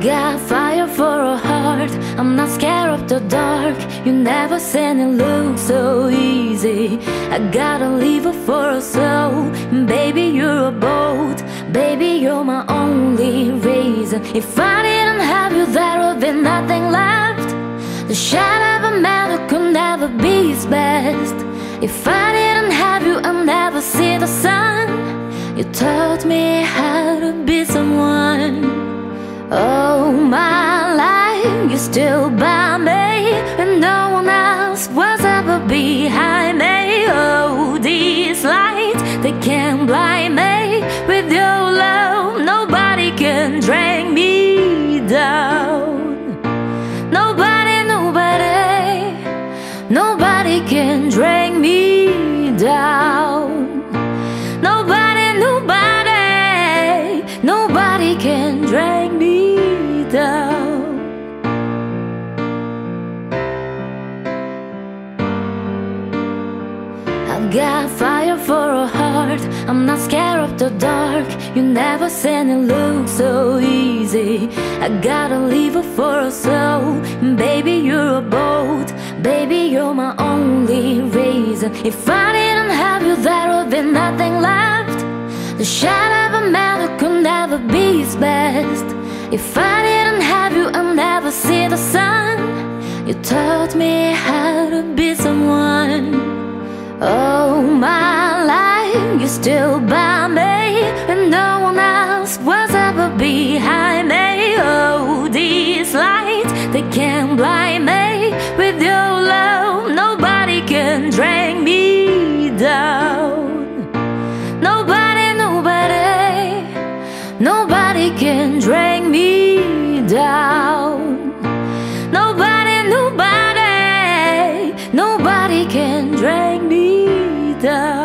Got fire for a heart. I'm not scared of the dark. You never said it look so easy. I gotta leave it for a soul. Baby, you're a boat. Baby, you're my only reason. If I didn't have you, there would be nothing left. The shadow of a man could never be his best. If I didn't have you, I'd never see the sun. You taught me how to be someone. Still by me, and no one else was ever behind me. Oh, these lights, they can't blind me. With your love, nobody can drag me down. Nobody, nobody, nobody can drag me got fire for a heart. I'm not scared of the dark. You never said it look so easy. I gotta leave it for a soul. Baby, you're a boat. Baby, you're my only reason. If I didn't have you, there would be nothing left. The shadow of a man who could never be his best. If I didn't have you, I'd never see the sun. You taught me still by me, and no one else was ever behind me. Oh, these lights, they can't blind me. With your love, nobody can drag me down. Nobody, nobody, nobody can drag me down. Nobody, nobody, nobody can drag me down.